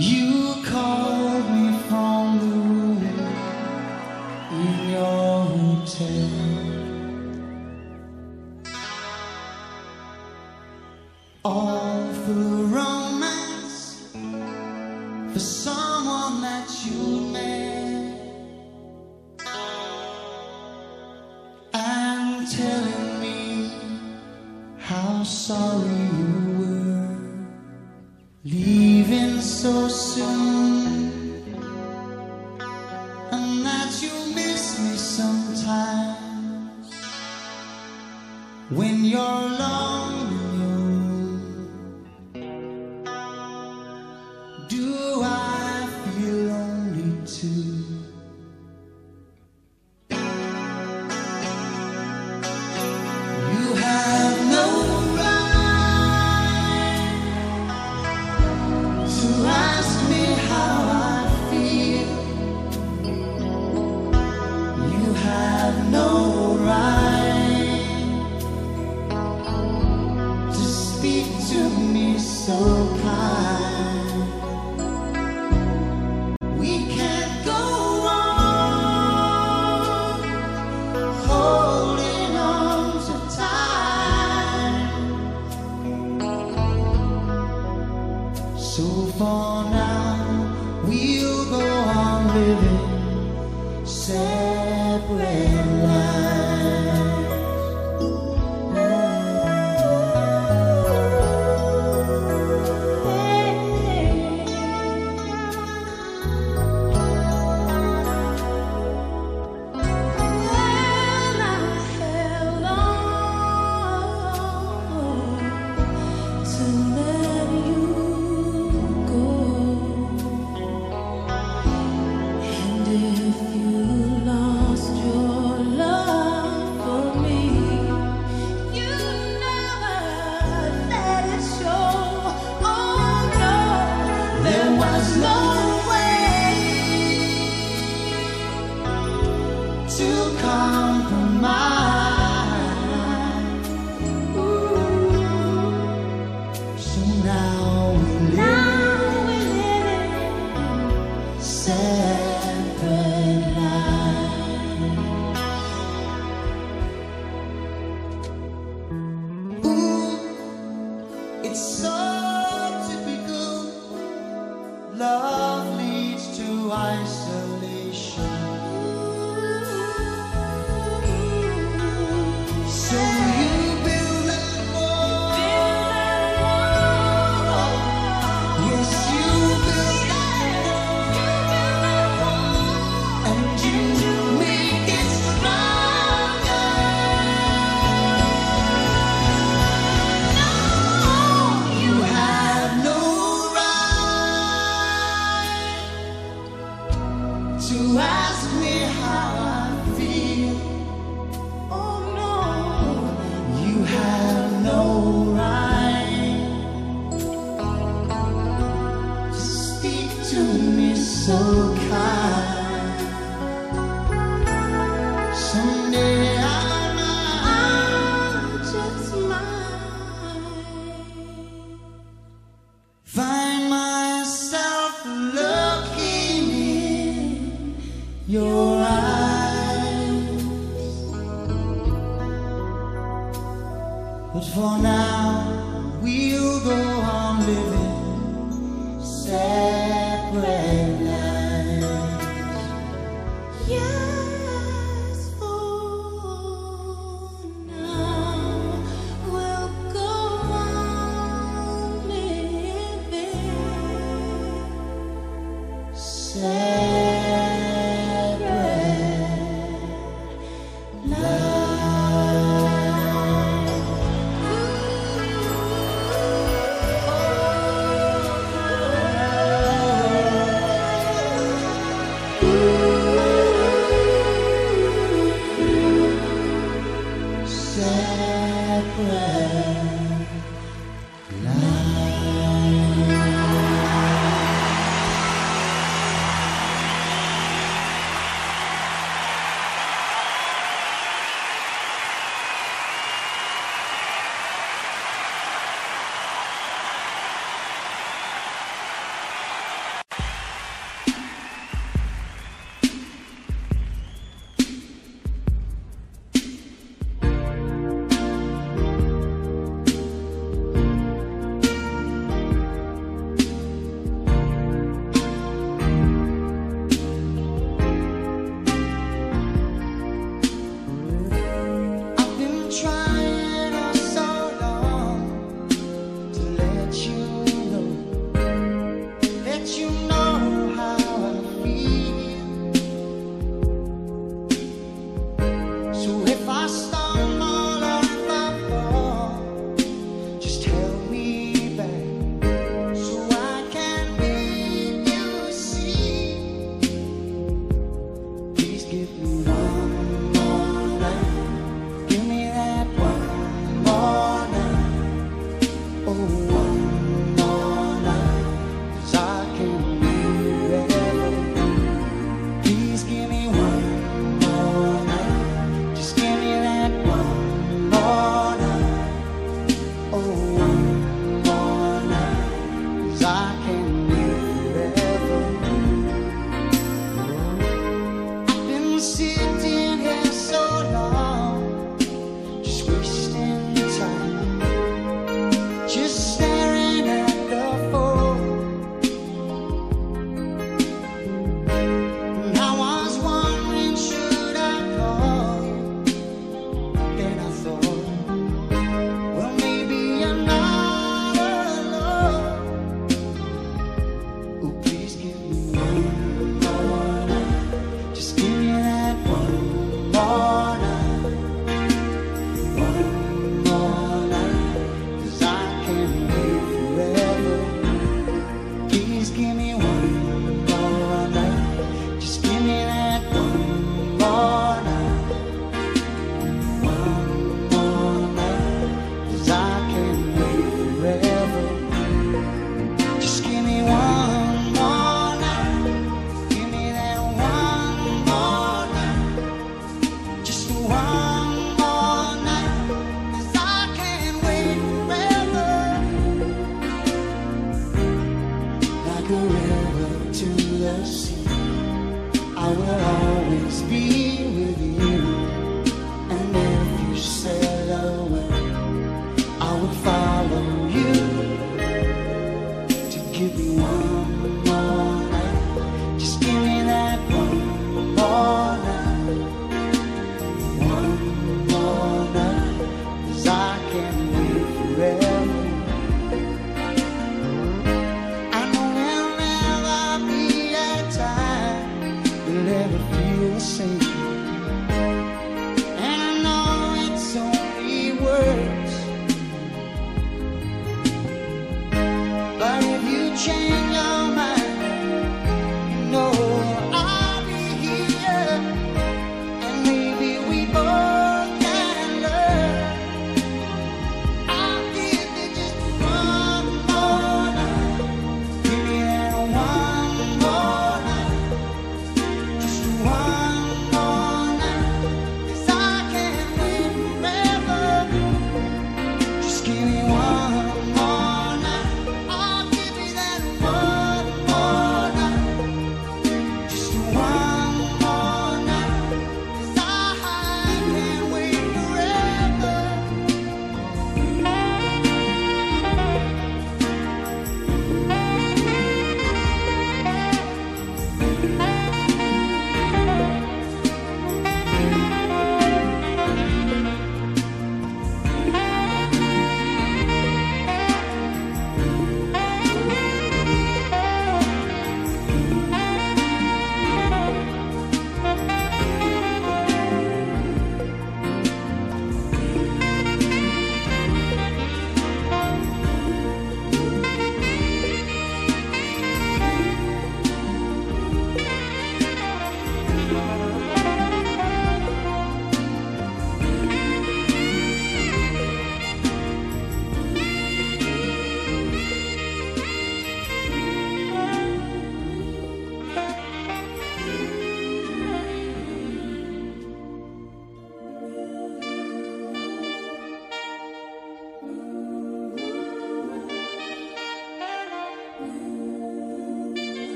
You living separate When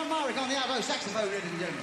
Mr. Don on the alto saxophone, ladies and gentlemen.